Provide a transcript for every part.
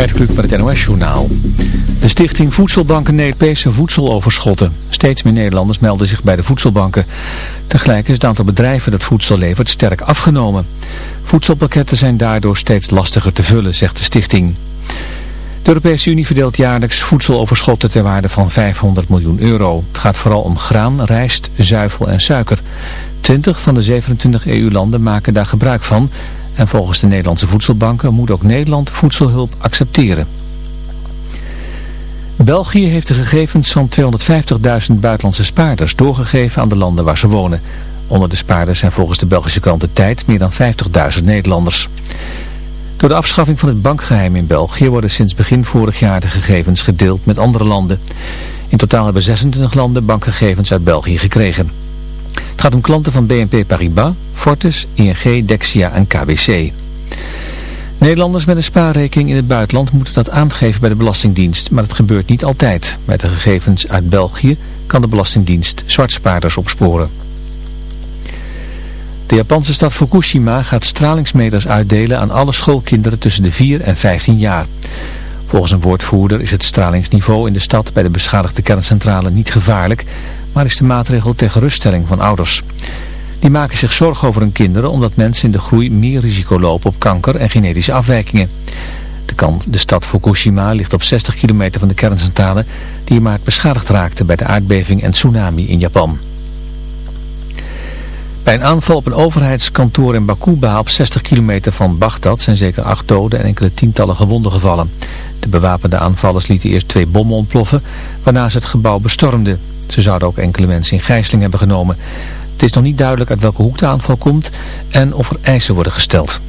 Gert Kluk met het NOS-journaal. De stichting Voedselbanken Europese voedseloverschotten. Steeds meer Nederlanders melden zich bij de voedselbanken. Tegelijk is het aantal bedrijven dat voedsel levert sterk afgenomen. Voedselpakketten zijn daardoor steeds lastiger te vullen, zegt de stichting. De Europese Unie verdeelt jaarlijks voedseloverschotten ter waarde van 500 miljoen euro. Het gaat vooral om graan, rijst, zuivel en suiker. 20 van de 27 EU-landen maken daar gebruik van... En volgens de Nederlandse voedselbanken moet ook Nederland voedselhulp accepteren. België heeft de gegevens van 250.000 buitenlandse spaarders doorgegeven aan de landen waar ze wonen. Onder de spaarders zijn volgens de Belgische krant De Tijd meer dan 50.000 Nederlanders. Door de afschaffing van het bankgeheim in België worden sinds begin vorig jaar de gegevens gedeeld met andere landen. In totaal hebben 26 landen bankgegevens uit België gekregen. Het gaat om klanten van BNP Paribas, Fortis, ING, Dexia en KBC. Nederlanders met een spaarrekening in het buitenland moeten dat aangeven bij de Belastingdienst, maar dat gebeurt niet altijd. Met de gegevens uit België kan de Belastingdienst zwartspaarders opsporen. De Japanse stad Fukushima gaat stralingsmeters uitdelen aan alle schoolkinderen tussen de 4 en 15 jaar. Volgens een woordvoerder is het stralingsniveau in de stad bij de beschadigde kerncentrale niet gevaarlijk, maar is de maatregel ter geruststelling van ouders. Die maken zich zorgen over hun kinderen omdat mensen in de groei meer risico lopen op kanker en genetische afwijkingen. De, kant, de stad Fukushima ligt op 60 kilometer van de kerncentrale die maar beschadigd raakte bij de aardbeving en tsunami in Japan. Bij een aanval op een overheidskantoor in Bakuba op 60 kilometer van Bagdad zijn zeker acht doden en enkele tientallen gewonden gevallen. De bewapende aanvallers lieten eerst twee bommen ontploffen, waarna ze het gebouw bestormden. Ze zouden ook enkele mensen in gijzeling hebben genomen. Het is nog niet duidelijk uit welke hoek de aanval komt en of er eisen worden gesteld.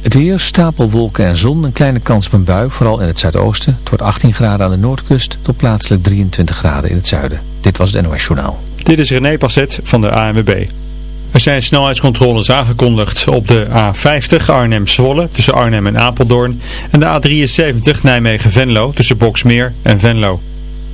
Het weer, stapelwolken en zon, een kleine kans op een bui, vooral in het zuidoosten. Het wordt 18 graden aan de noordkust tot plaatselijk 23 graden in het zuiden. Dit was het NOS Journaal. Dit is René Passet van de ANWB. Er zijn snelheidscontroles aangekondigd op de A50 Arnhem-Zwolle tussen Arnhem en Apeldoorn en de A73 Nijmegen-Venlo tussen Boksmeer en Venlo.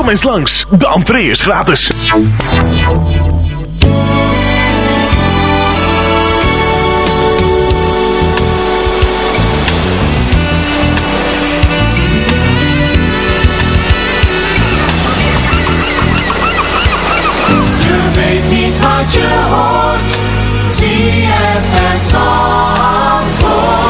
Kom eens langs, de entree is gratis. Je wat je hoort. ZFM Zandvoort.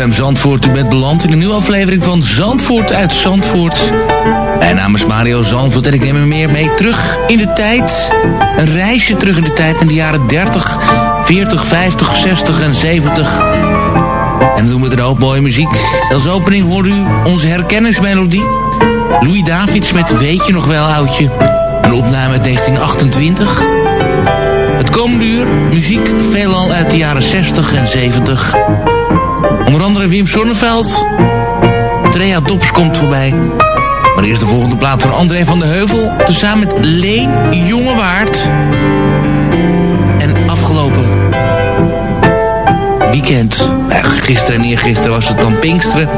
CFM Zandvoort, u bent beland in een nieuwe aflevering van Zandvoort uit Zandvoort. Mijn naam is Mario Zandvoort en ik neem u meer mee terug in de tijd. Een reisje terug in de tijd in de jaren 30, 40, 50, 60 en 70. En doen we er ook mooie muziek. Als opening hoort u onze herkenningsmelodie. Louis Davids met Weet je nog wel oudje. Een opname uit 1928. Het komende uur muziek veelal uit de jaren 60 en 70. Onder andere Wim Sonneveld. Trea Dops komt voorbij. Maar eerst de volgende plaat van André van de Heuvel. Tezamen met Leen Jongewaard. En afgelopen weekend. eh, Gisteren en eergisteren was het dan Pinksteren.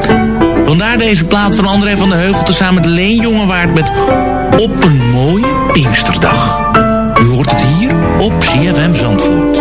Vandaar deze plaat van André van de Heuvel. Tezamen met Leen Jongewaard met Op een mooie Pinksterdag. U hoort het hier op CFM Zandvoort.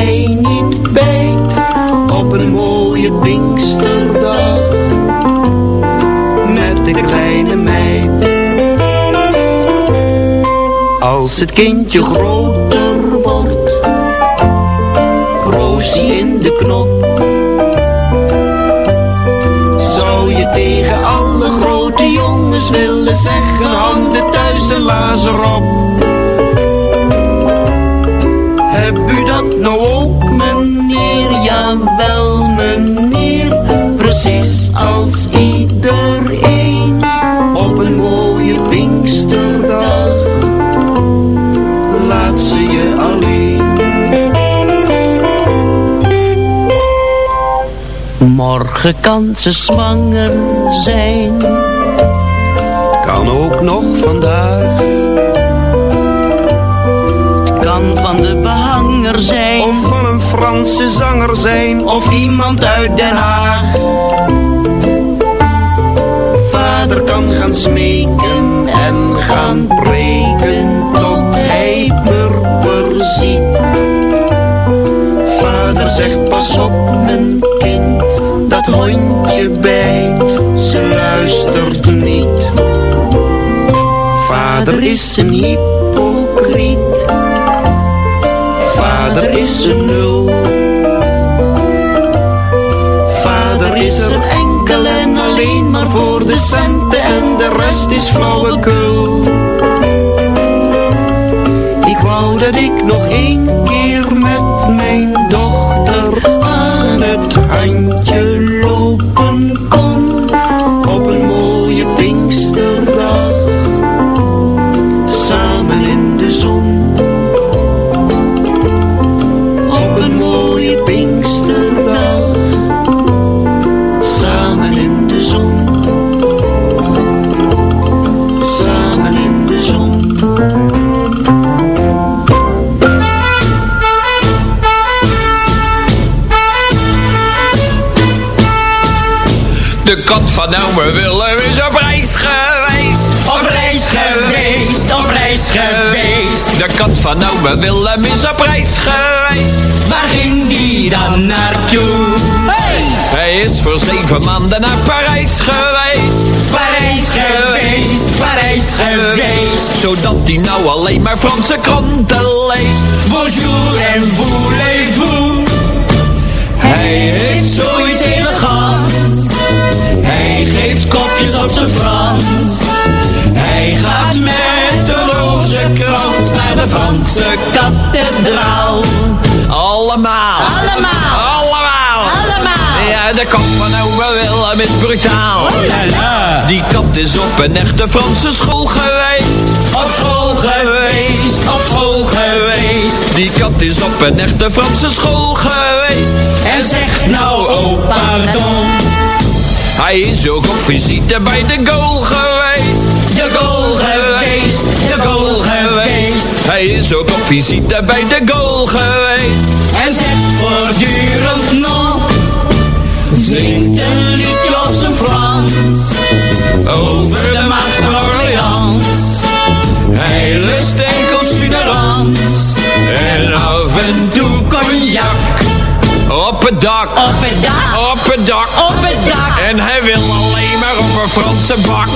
hij niet bijt op een mooie Pinksterdag met de kleine meid. Als het kindje groter wordt, Roosie in de knop. Zou je tegen alle grote jongens willen zeggen, handen thuis en lazer op. Als iedereen op een mooie Pinksterdag. Laat ze je alleen. Morgen kan ze zwanger zijn. Kan ook nog vandaag. Het kan van de behanger zijn. Of van een Franse zanger zijn. Of iemand uit Den Haag. Vader kan gaan smeken en gaan preken. Tot hij purper ziet. Vader zegt pas op mijn kind, dat hondje bijt, ze luistert niet. Vader is een hypocriet, vader is een nul. Rest is flauwekul. Ik wou dat ik nog één keer Van ome Willem is op reis geweest. Op reis geweest, op reis geweest. De kat van ome Willem is op reis geweest. Waar ging die dan naartoe? Hey! Hij is voor zeven maanden naar Parijs geweest. Parijs geweest, Parijs geweest. Zodat hij nou alleen maar Franse kranten leest. Bonjour en voulez-vous. Hij heeft elegants. Hij geeft kopjes op zijn Frans. Hij gaat met de rozenkrans naar de Franse kathedraal. Allemaal. Allemaal. Allemaal. Allemaal. Ja, de kat van ome Willem is brutaal. Die kat is op een echte Franse school geweest. Op school geweest, op school geweest. Die kat is op een echte Franse school geweest. En zegt nou, oh pardon. Hij is ook op visite bij de goal geweest. De goal geweest, de goal geweest. Hij is ook op visite bij de goal geweest. En zegt voortdurend nog. Zingt een liedje op zijn Frans. Over de macht van Orleans. Hij lust enkel suderans. En af en toe cognac. Op het dak. Op het dak. Op het dak. Op het dak. En hij wil alleen maar op een Franse bak.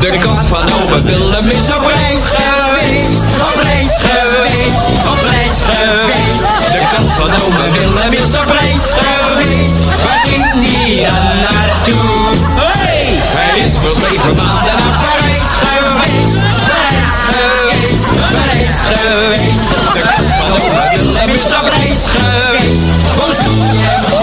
De kat van ome Willem is op reis geweest. Op reis geweest. Op reis geweest. De kat van ome Willem is op reis geweest. Waar ging die naartoe? Hey! Hij is voor zeven maanden naar Parijs geweest. Parijs geweest. Parijs geweest. De kat van ome Willem is op reis geweest. Bonjour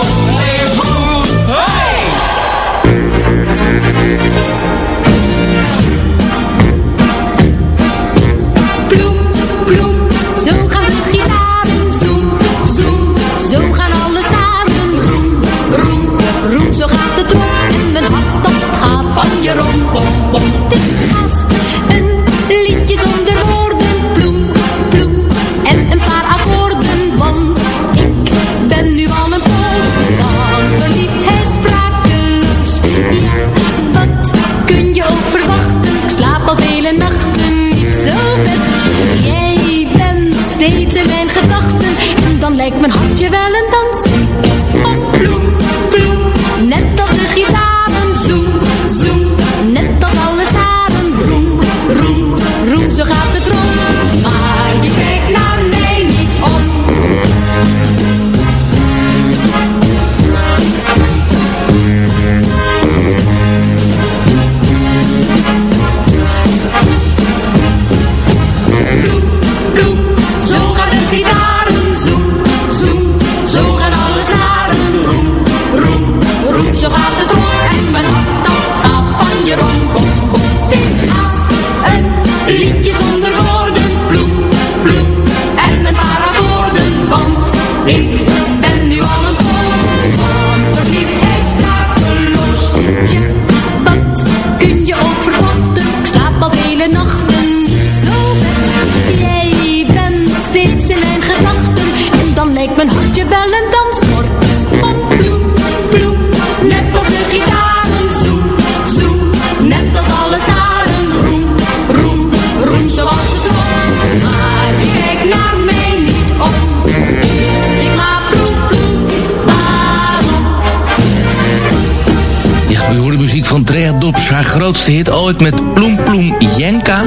grootste hit ooit met Ploem Ploem Jenka.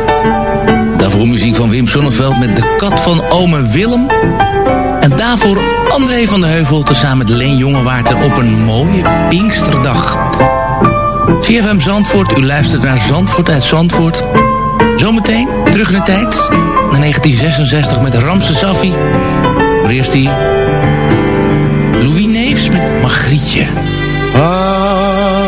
Daarvoor muziek van Wim Sonneveld met De Kat van Ome Willem. En daarvoor André van de Heuvel tezamen met Leen Jongewaarten op een mooie Pinksterdag. CFM Zandvoort, u luistert naar Zandvoort uit Zandvoort. Zometeen terug in de tijd, naar 1966 met Ramse Safi. Maar eerst die Louis Neefs met Margrietje. Ah.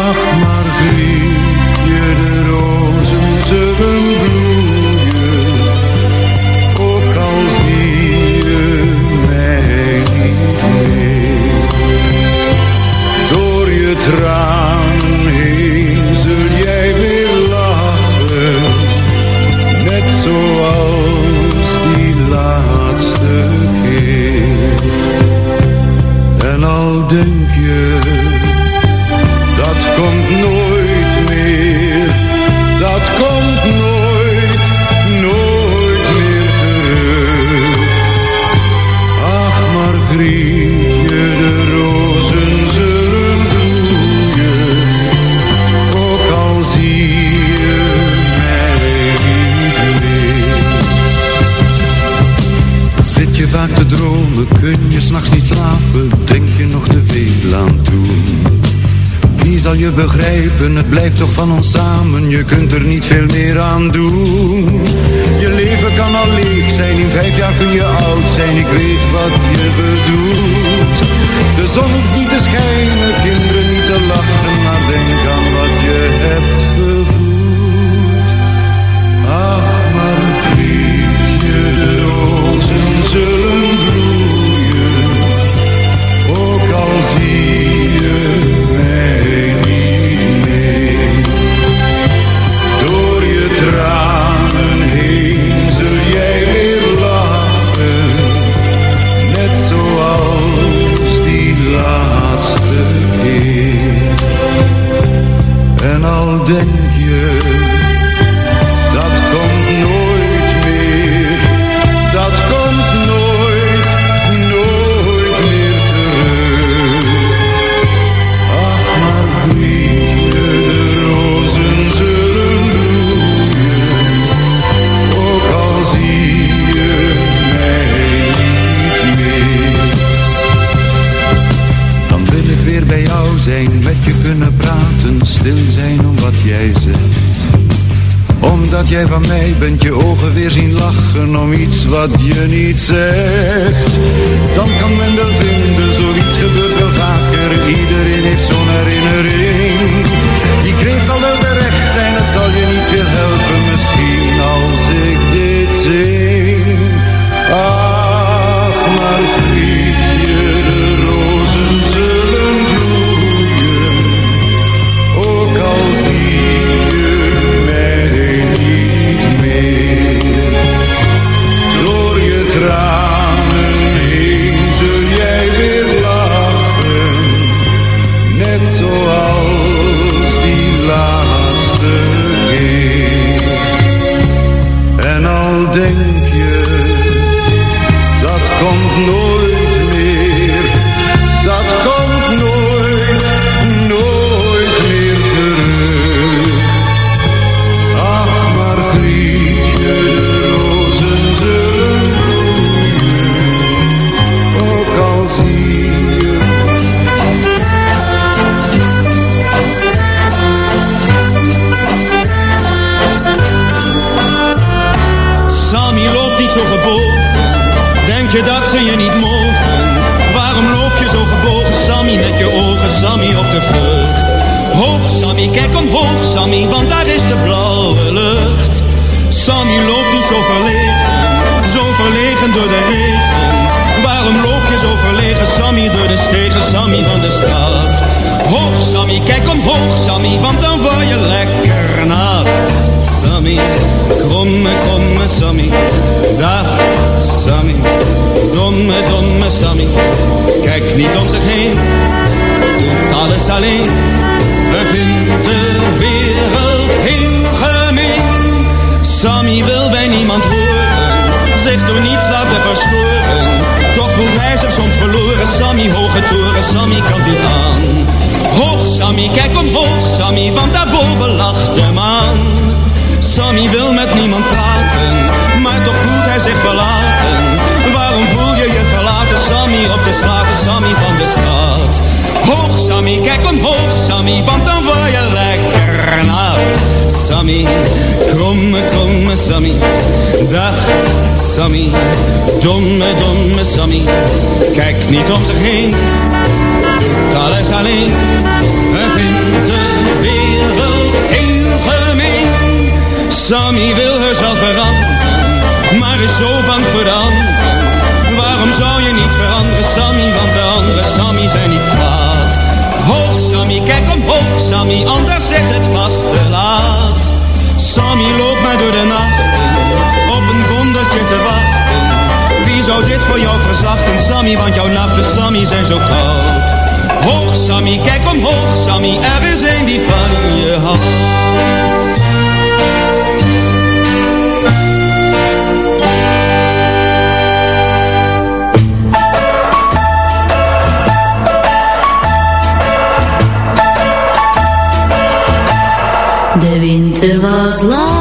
zal je begrijpen, het blijft toch van ons samen. Je kunt er niet veel meer aan doen. Je leven kan al leeg zijn, in vijf jaar kun je oud zijn Ik weet wat je bedoelt. De zon hoeft niet te schijnen, kinderen niet te lachen. de jij van mij bent je ogen weer zien lachen om iets wat je niet zegt. Hoog, Sammy, kijk omhoog, Sammy, want daar is de blauwe lucht. Sammy loopt niet zo verlegen, zo verlegen door de regen. Waarom loop je zo verlegen, Sammy, door de stegen, Sammy van de straat? Hoog, Sammy, kijk omhoog, Sammy, want dan word je lekker nat. Sammy, kromme, kromme Sammy, dag Sammy, domme, domme Sammy. Kijk niet om zich heen, alles alleen. We vinden de wereld heel gemeen. Sammy wil bij niemand horen, zich door niets laten verstoren. Toch voelt hij zich soms verloren, Sammy hoge toren, Sammy kan niet aan. Hoog Sammy, kijk omhoog Sammy, want daarboven lacht de maan. Sammy wil met niemand praten, maar toch voelt hij zich verlaten. Waarom voel je je verlaten, Sammy, op de straat, Sammy van de straat? Hoog Sammy, kijk omhoog Sammy, want dan word je lekker nat. Sammy, kromme, kromme Sammy, dag Sammy, domme, domme Sammy. Kijk niet om zich heen, doet alles alleen. We vinden de wereld heel gemeen. Sammy wil herzelf veranderen, maar is zo bang voor de. Waarom zou je niet veranderen, Sammy, want de andere Sammy zijn niet kwaad. Hoog Sammy, kijk omhoog Sammy, anders is het vast te laat. Sammy loopt maar door de nacht, op een wondertje te wachten. Wie zou dit voor jou verzachten, Sammy, want jouw nachten, Sammy, zijn zo koud. Hoog Sammy, kijk omhoog Sammy, er is een die van je houdt. Winter was lang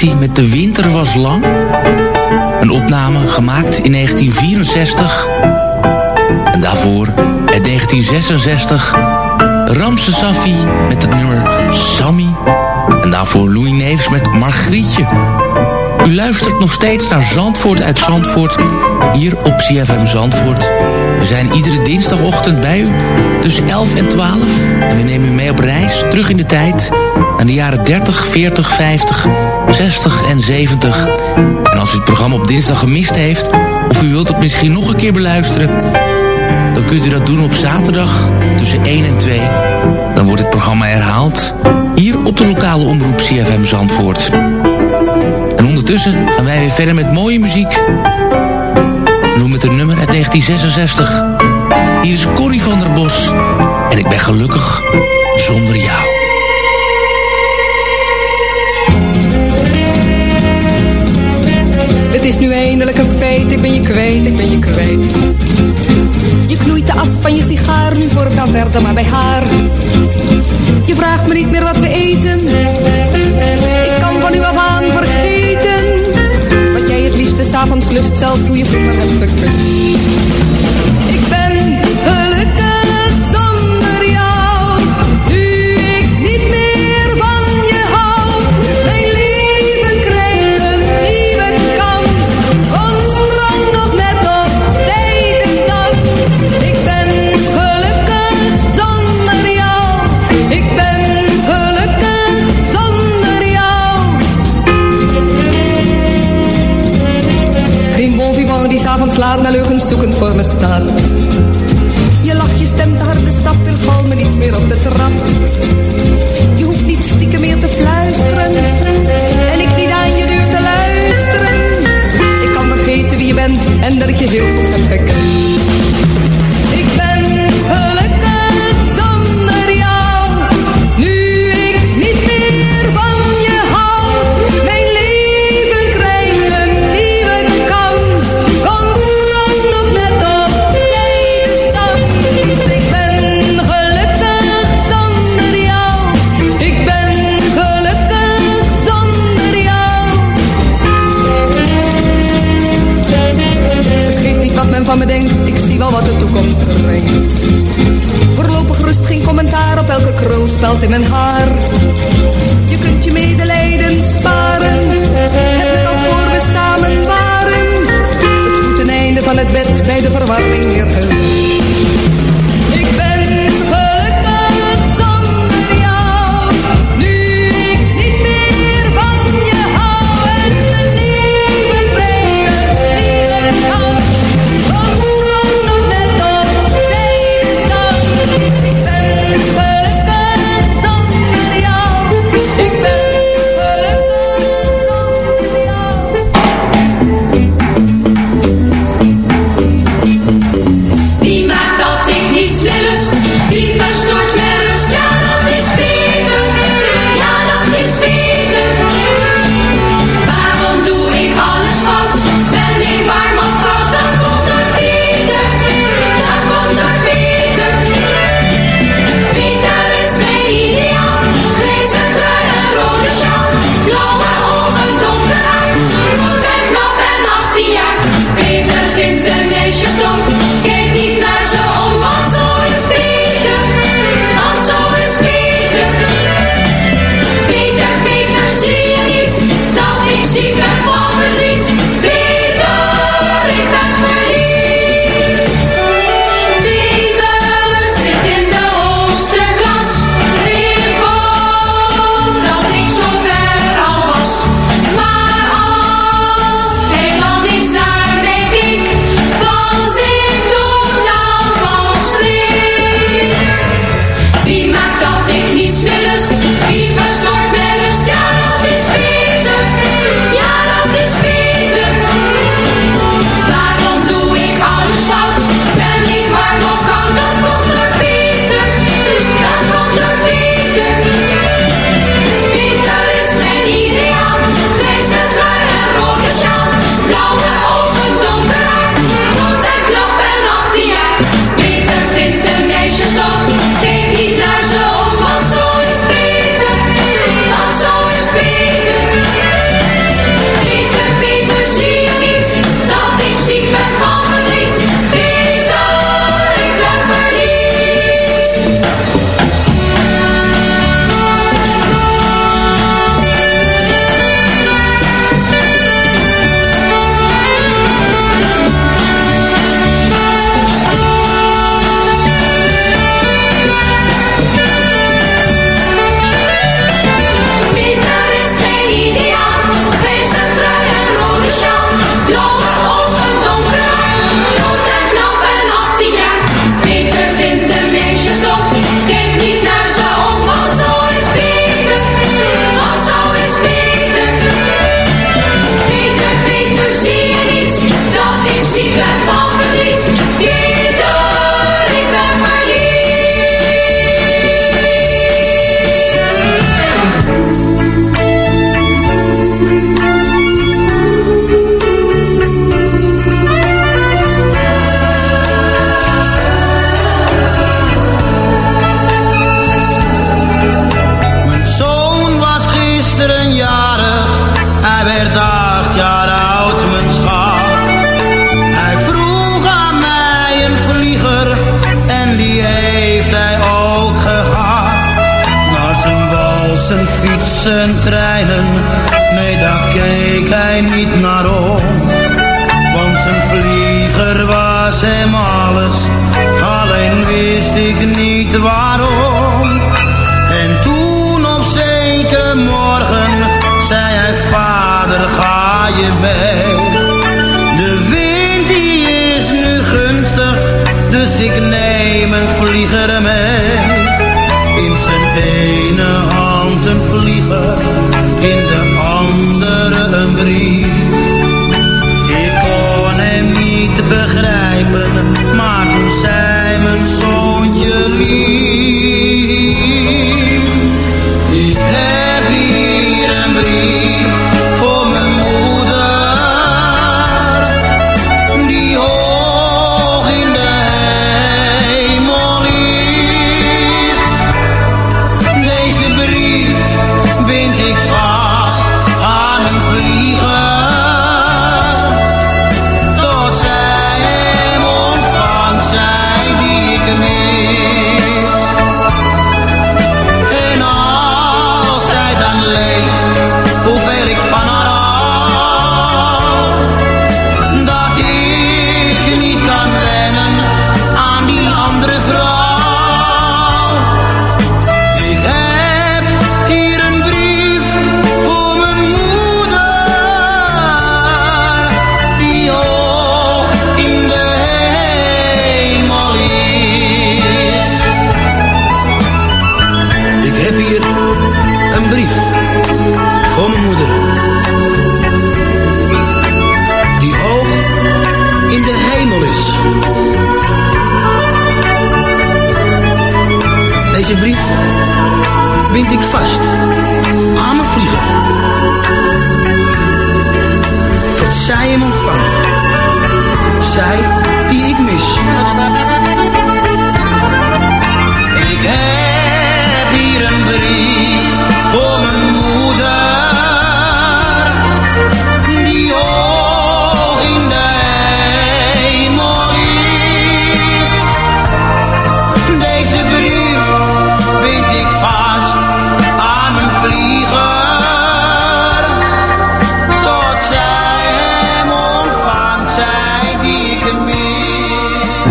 Alberti met De Winter Was Lang. Een opname gemaakt in 1964. En daarvoor in 1966 Ramse Safi met het nummer Sammy. En daarvoor Louis Neefs met Margrietje. U luistert nog steeds naar Zandvoort uit Zandvoort, hier op CFM Zandvoort. We zijn iedere dinsdagochtend bij u tussen 11 en 12. En we nemen u mee op reis terug in de tijd naar de jaren 30, 40, 50, 60 en 70. En als u het programma op dinsdag gemist heeft, of u wilt het misschien nog een keer beluisteren... dan kunt u dat doen op zaterdag tussen 1 en 2. Dan dan wordt het programma herhaald hier op de lokale omroep CFM Zandvoort. En ondertussen gaan wij weer verder met mooie muziek. Noem het een nummer uit 1966. Hier is Corrie van der Bos. En ik ben gelukkig zonder jou. Het is nu eindelijk een feit, ik ben je kwijt, ik ben je kwijt. Je knoeit de as van je sigaar, nu voor dan verder maar bij haar. Je vraagt me niet meer wat we eten. Ik kan van u af vergeten. Wat jij het liefste s'avonds lust, zelfs hoe je vroeger hebt gekust.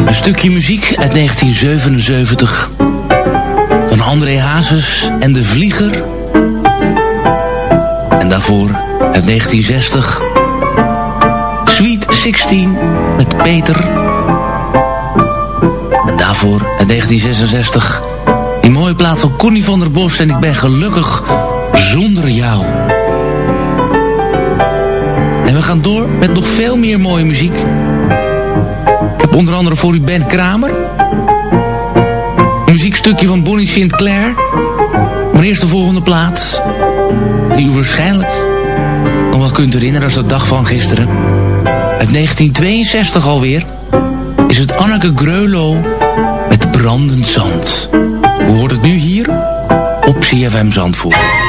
Een stukje muziek uit 1977 van André Hazes en de Vlieger. En daarvoor uit 1960 Sweet 16 met Peter. En daarvoor uit 1966 die mooie plaat van Connie van der Bos en ik ben gelukkig zonder jou. En we gaan door met nog veel meer mooie muziek. Onder andere voor u Ben Kramer. Een muziekstukje van Bonnie Sinclair. Maar eerst de volgende plaat. Die u waarschijnlijk nog wel kunt herinneren als de dag van gisteren. Uit 1962 alweer. Is het Anneke Greulow met Brandend Zand. Hoe hoort het nu hier? Op CFM Zandvoort.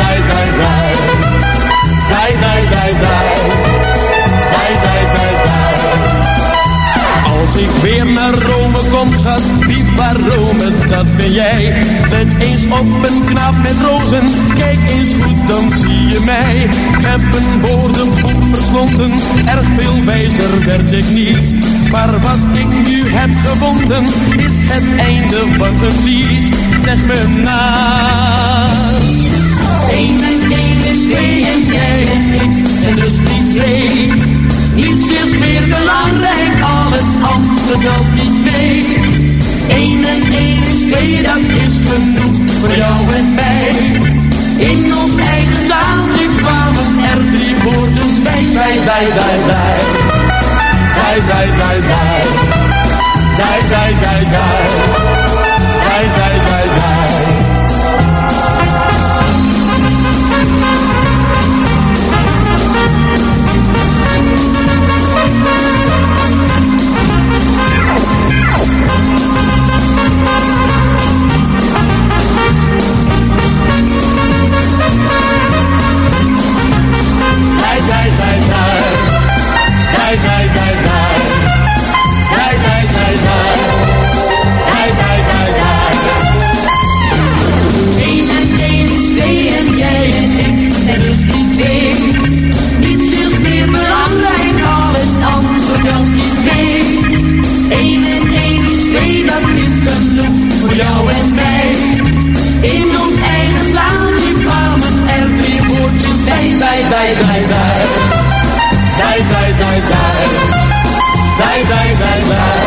Zij, zij, zij, zij. Zij, zij, zij, zij. Zij, zij, zij. Als ik weer naar Rome kom, schat, viva Rome, dat ben jij. Let eens op een knaap met rozen, kijk eens goed, dan zie je mij. Heb een woordenboek verslonden, erg veel wijzer werd ik niet. Maar wat ik nu heb gevonden, is het einde van een lied. Zeg me na. Eén is twee en jij en ik zijn dus niet twee. Niets is meer belangrijk, al het andere telt niet mee. Eén en één is twee, dat is genoeg voor jou en mij. In ons eigen zaaltje kwamen er drie woorden bij. Zij, zij, zij. Zij, zij, zij, zij. Zij, zij, zij, zij. Zij, zij, zij, zij. Zij, Zij, zij, zij, zij. Zij, zij, zij, zij. Zij, zij, zij, zij. Eén en één is twee en jij en ik zijn dus die twee. Niets is meer belangrijk, al het andere telt niet mee. Eén en één is twee, dat is genoeg voor jou en mij. In ons eigen zaaltje kwamen er drie woordjes bij. Zij, zij, zij. Zij, zij, zij, zij. Zij, zij, zij, zij. Zij,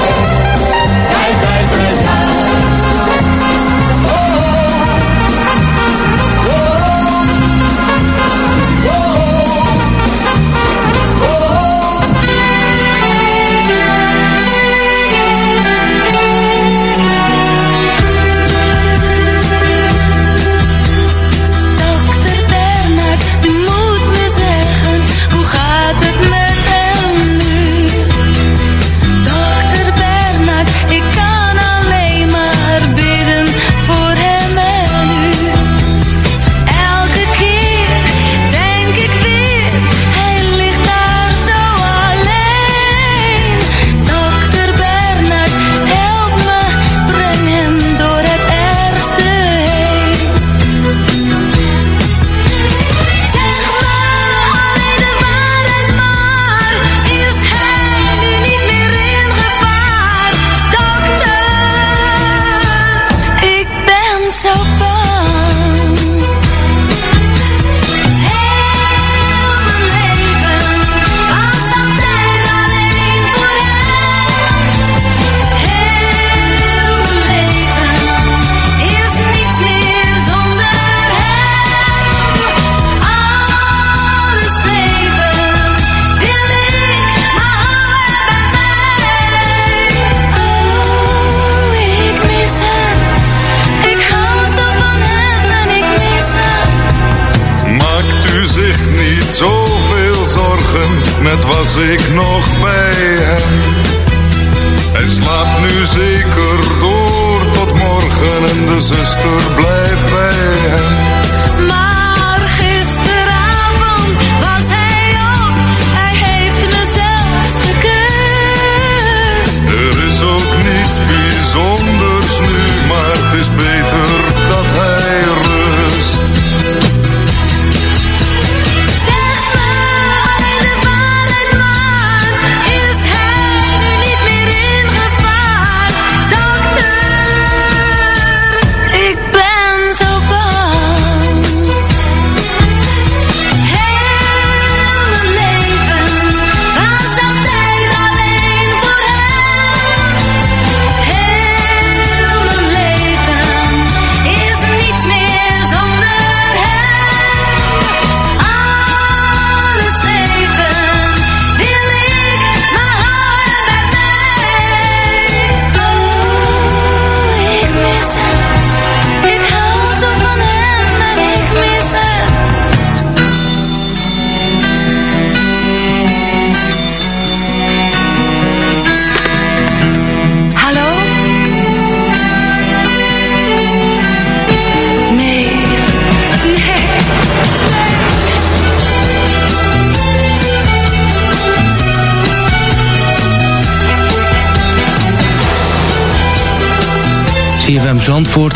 zuster, blij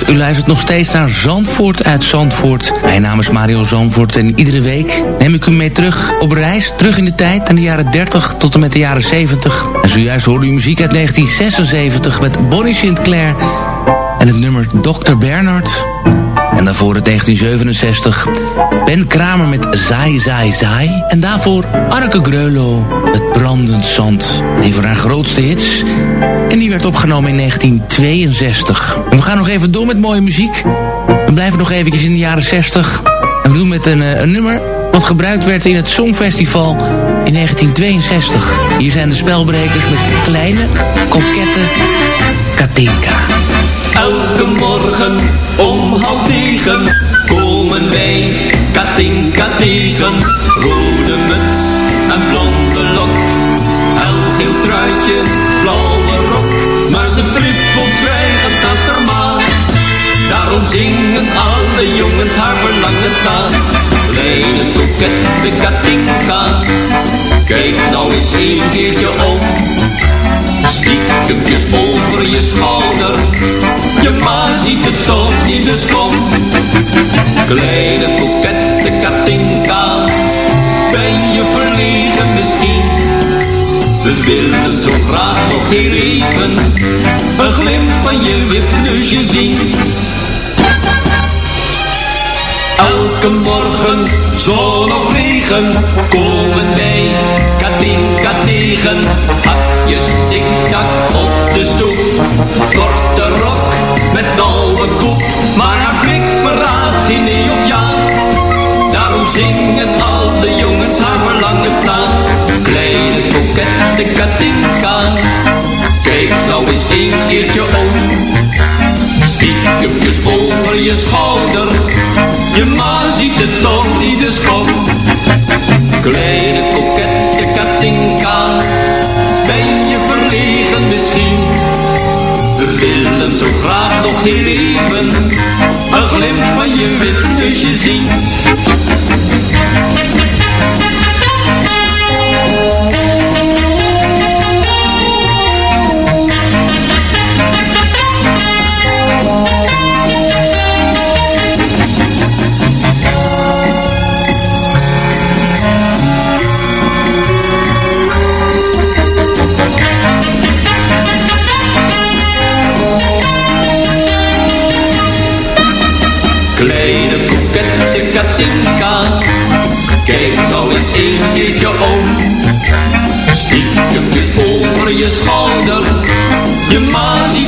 U luistert nog steeds naar Zandvoort uit Zandvoort. Mijn naam is Mario Zandvoort en iedere week neem ik u mee terug op reis. Terug in de tijd, aan de jaren 30 tot en met de jaren 70. En zojuist hoorde u muziek uit 1976 met Bonnie Sinclair... en het nummer Dr. Bernard... En daarvoor het 1967 Ben Kramer met Zai Zai Zai. En daarvoor Arke Greulow met Brandend Zand. Een van haar grootste hits. En die werd opgenomen in 1962. En we gaan nog even door met mooie muziek. We blijven nog eventjes in de jaren 60. En we doen met een, eh, een nummer wat gebruikt werd in het Songfestival in 1962. Hier zijn de spelbrekers met kleine, kokette Katinka. Elke morgen om half negen komen wij Katinka tegen. Rode muts en blonde lok, helgeel truitje, blauwe rok. Maar ze trippelt zwijgend naast haar. Daarom zingen alle jongens haar verlangen taal. Kleine kokette Katinka, kijk nou eens een keertje om. Stiekempjes over je schouder, je ma ziet het toch niet, dus kom. Kleine kokette Katinka, ben je verlegen misschien? We willen zo graag nog heel even, een glimp van je wipneusje zien. Elke morgen, zon of regen, komen wij Katinka tegen. Hakjes tik-tak op de stoep, korte rok met nauwe koep. Maar haar blik verraadt geen nee of ja, daarom zingen al de jongens haar verlangen na. Kleine kokette Katinka, kijk nou eens een keertje om. Stiekempjes over je schouder, je ma ziet het toch niet, dus kom. Kleine kokette Katinka, ben je verlegen misschien? We willen zo graag nog heel even, een glimp van je wipneusje zien.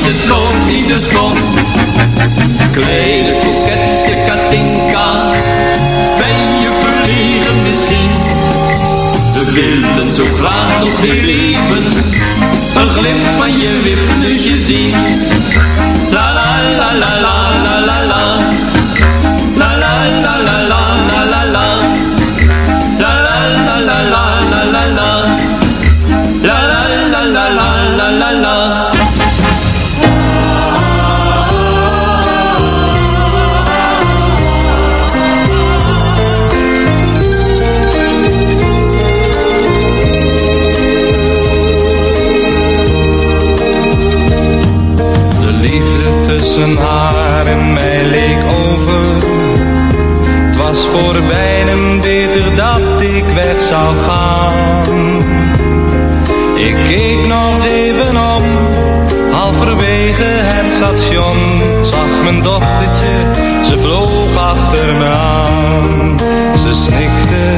Het toch niet, dus kom. Kleine kokette Katinka, ben je verlegen misschien? We willen zo graag nog heel even, een glimp van je wipneusje zien. Ik keek nog even om, halverwege het station. Zag mijn dochtertje, ze vloog achter me aan. Ze snikte,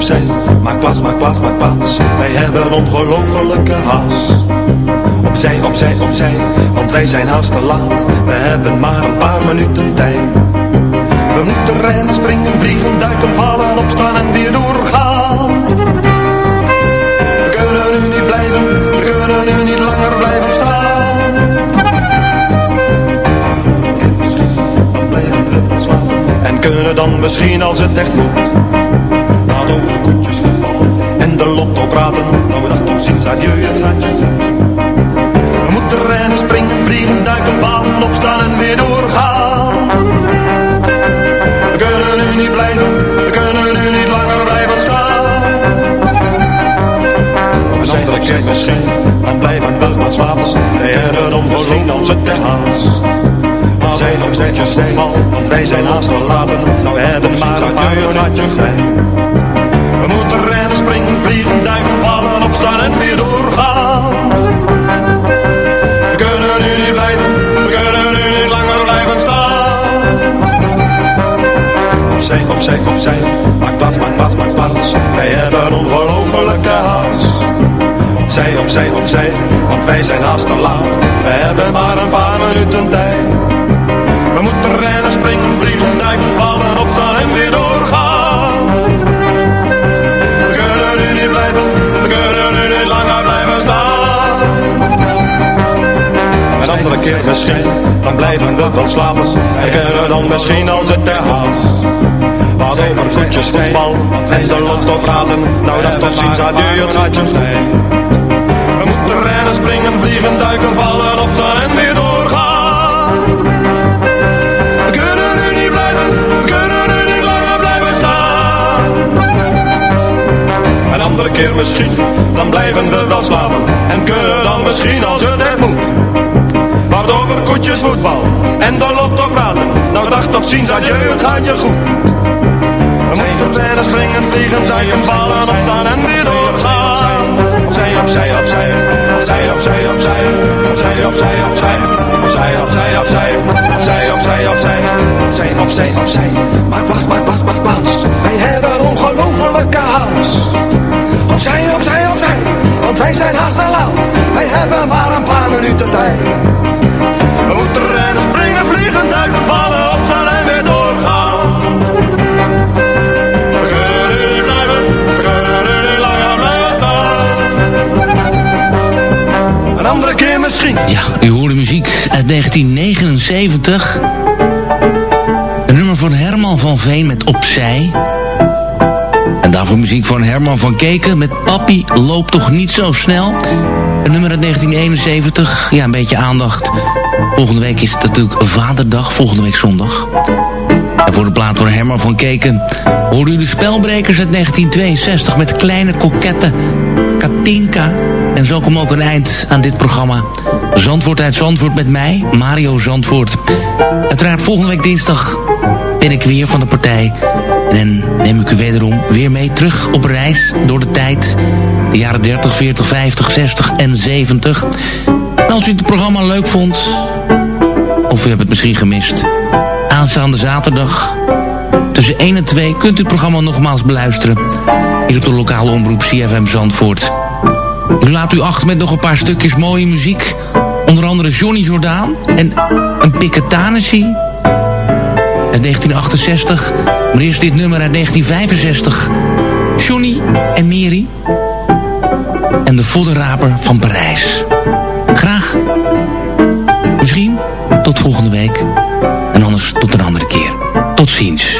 opzij, maak plaats, maak plaats, maak plaats. Wij hebben ongelofelijke haast. Opzij, opzij, opzij, want wij zijn haast te laat. We hebben maar een paar minuten tijd. We moeten rennen, springen, vliegen, duiken, vallen, opstaan en weer doorgaan. We kunnen nu niet blijven, we kunnen nu niet langer blijven staan. Dan blijven we slapen en kunnen dan misschien als het echt moet. Over koetjes, voetbal en de lotto praten. Nou dag tot ziens, adieu, het gaat je goed. We moeten rennen, springen, vliegen, duiken, vallen, opstaan en weer doorgaan. We kunnen nu niet blijven, we kunnen nu niet langer blijven staan. Op een andere keer misschien, dan blijf ik wel maar slapen. Wij hebben het te haast. Maar zij nog netjes zijn, want wij zijn haast verlaten. Nou we hebben maar een paar minuutjes tijd. Duiken, vallen, opstaan en weer doorgaan. We kunnen nu niet blijven, we kunnen nu niet langer blijven staan. Opzij, opzij, opzij, maak plaats, maak plaats, maak plaats. Wij hebben ongelofelijke haast. Opzij, opzij, opzij, want wij zijn haast te laat. We hebben maar een paar minuten tijd. We moeten rennen, springen, vliegen, duiken, vallen, opstaan en weer doorgaan. Keer misschien, dan blijven we wel slapen. En kunnen dan misschien als het ter haast. Wat over voetjes, voetbal en de lotto praten. Nou dan tot ziens, adieu, het gaat je tijd. We moeten rennen, springen, vliegen, duiken, vallen, opstaan en weer doorgaan. We kunnen nu niet blijven, kunnen nu niet langer blijven staan. Een andere keer misschien, dan blijven we tot ziens, adieu, het gaat je goed. We moeten rennen, springen, vliegen, duiken, vallen, opstaan en weer doorgaan. Opzij, opzij, opzij, opzij, opzij, opzij, opzij, opzij, opzij, opzij, opzij, opzij, opzij, opzij, opzij, opzij, opzij, opzij. Maak plaats, maak plaats, maak plaats. Wij hebben ongelofelijke haast. Opzij, opzij, opzij, want wij zijn haast te laat. Wij hebben maar een paar minuten tijd. Ja, u hoorde muziek uit 1979. Een nummer van Herman van Veen met Opzij. En daarvoor muziek van Herman van Keken met Papi loopt toch niet zo snel. Een nummer uit 1971. Ja, een beetje aandacht. Volgende week is het natuurlijk Vaderdag, volgende week zondag. En voor de plaat van Herman van Keken hoorde u de Spelbrekers uit 1962 met kleine kokette Katinka. En zo komt ook een eind aan dit programma. Zandvoort uit Zandvoort met mij, Mario Zandvoort. Uiteraard volgende week dinsdag ben ik weer van de partij. En neem ik u wederom weer mee terug op reis door de tijd. De jaren 30, 40, 50, 60 en 70. En als u het programma leuk vond, of u hebt het misschien gemist... aanstaande zaterdag tussen 1 en 2 kunt u het programma nogmaals beluisteren. Hier op de lokale omroep CFM Zandvoort. Ik laat u achter met nog een paar stukjes mooie muziek. Onder andere Johnny Jordaan en een Piketanessie uit 1968. Maar eerst dit nummer uit 1965. Johnny en Mary. En de voddenraper van Parijs. Graag. Misschien tot volgende week. En anders tot een andere keer. Tot ziens.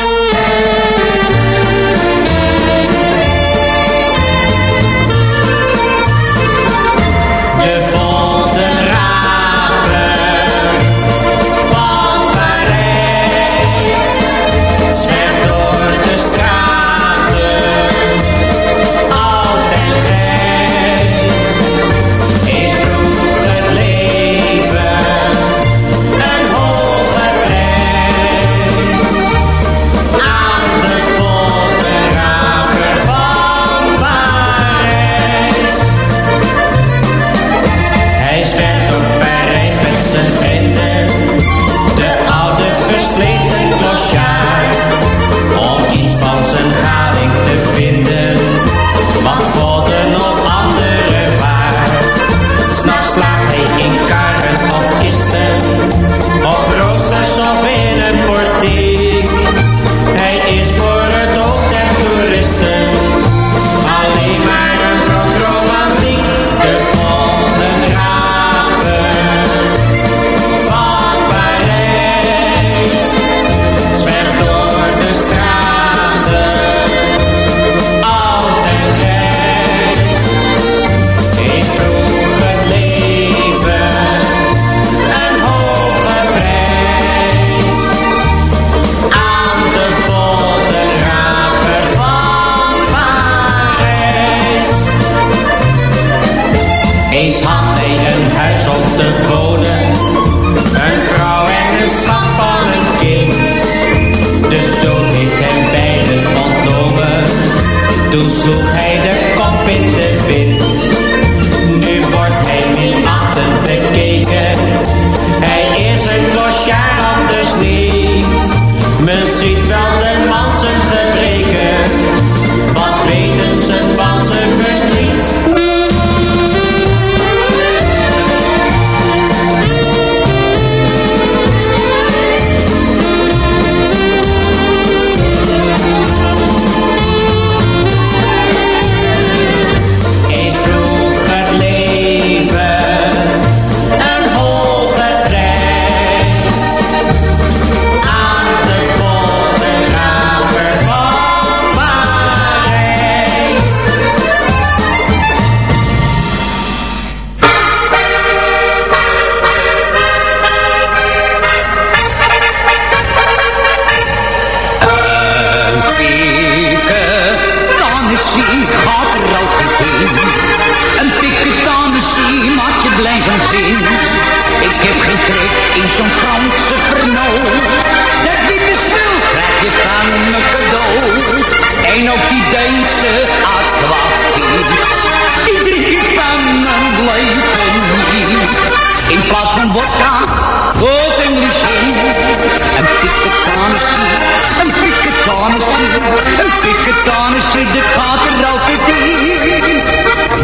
Er altijd in.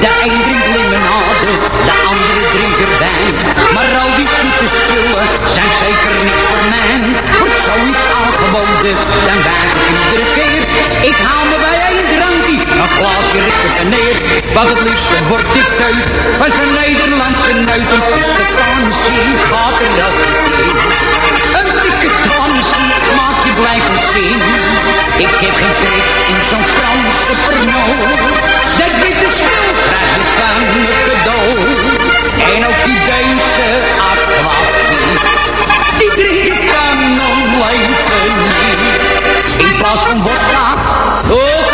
De een drinkt limonade, de andere drinkt er wijn. Maar al die zoete spullen zijn zeker niet voor mij. Wordt zoiets aangeboden, dan wijs ik iedere keer. Ik haal me bij een drankje, een glaasje en neer. Want het liefste wordt ik teut van zijn Nederlandse neut. Een piketanissie gaat er altijd in. Een piketanissie maakt je zien. Ik heb geen trek in zo'n Franse Pernod. Dat witte spul krijg je van me cadeau. En ook die Deense aquavit. Die drink ik van mijn leven niet. In plaats van vodka,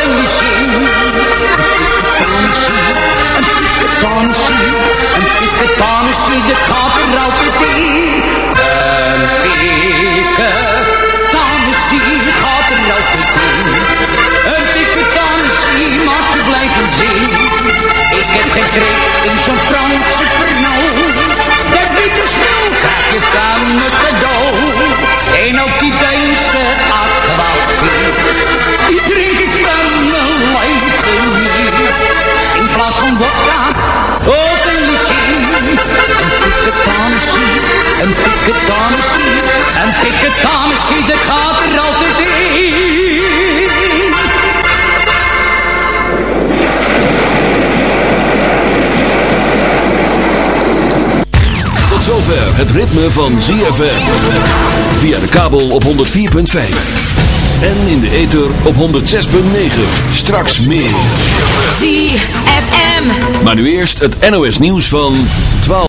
in die zin. Een piketanissie, een piketanissie, dat gaat er altijd in. Een gaat er altijd in. Een piketanissie mag je blijven zien. Ik heb geen trek in zo'n Franse Pernod. Dat witte spul krijg je van me cadeau. En ook die Deense aquavit. Die drink ik van mijn leven niet. In plaats van vodka, ook een lucien. Een piketanissie, een piketanissie, een piketanissie, dat gaat er altijd in. Tot zover het ritme van ZFM. Via de kabel op 104.5. En in de ether op 106.9. Straks meer. ZFM. Maar nu eerst het NOS nieuws van 12.